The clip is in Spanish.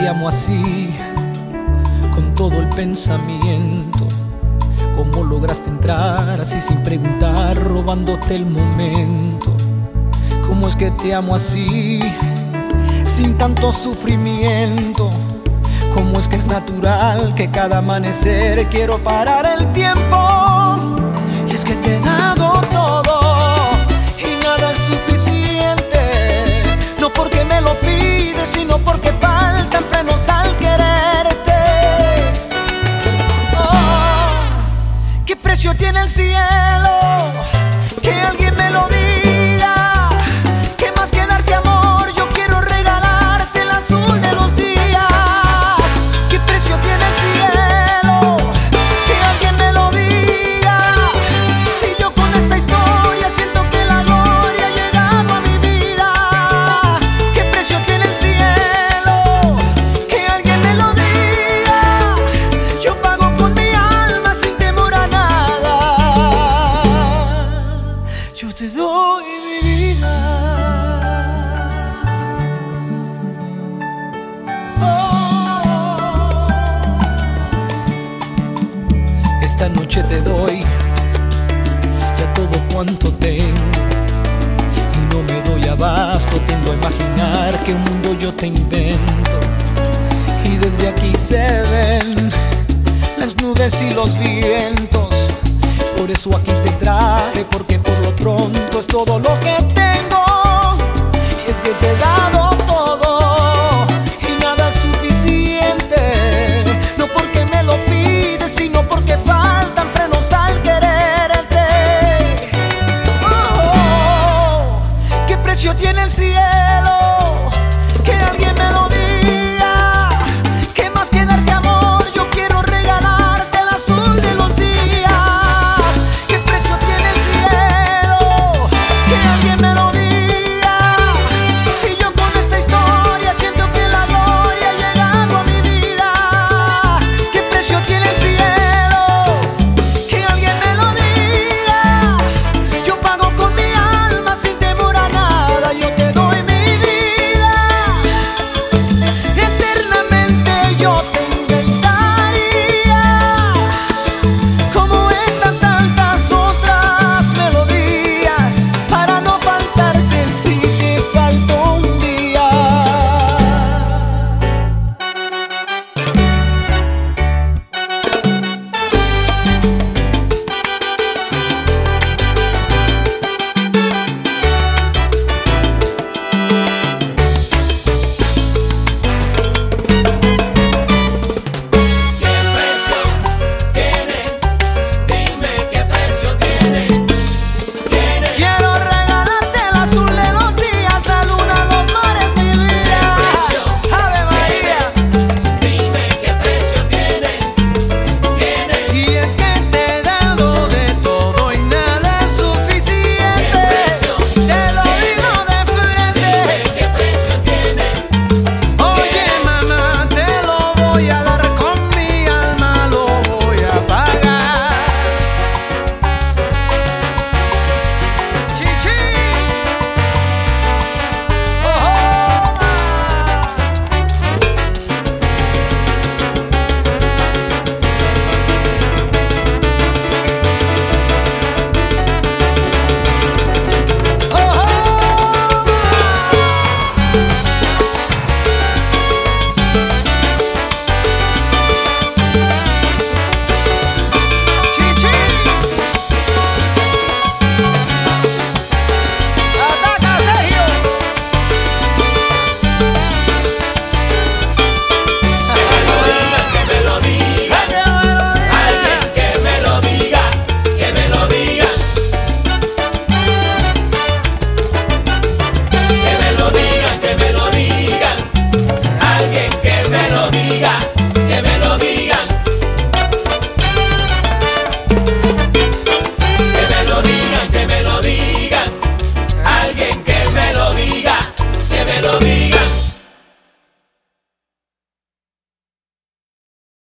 ¿Cómo es que te amo así? Con todo el pensamiento. ¿Cómo lograste entrar así sin preguntar, robándote el momento? ¿Cómo es que te amo así? Sin tanto sufrimiento. ¿Cómo es que es natural que cada amanecer quiero parar el tiempo? Y es que te he dado tiene el cielo? Doy mi vida. Oh. Esta noche te doy ya todo cuanto tengo y no me doy abasto. Tiendo a imaginar que un mundo yo te invento y desde aquí se ven las nubes y los vientos. Por eso aquí todo lo que tengo. Es que te he dado todo y nada es suficiente. No porque me lo pides, sino porque faltan frenos al quererte. Oh, oh, oh. ¿Qué precio tiene el cielo? Que alguien me lo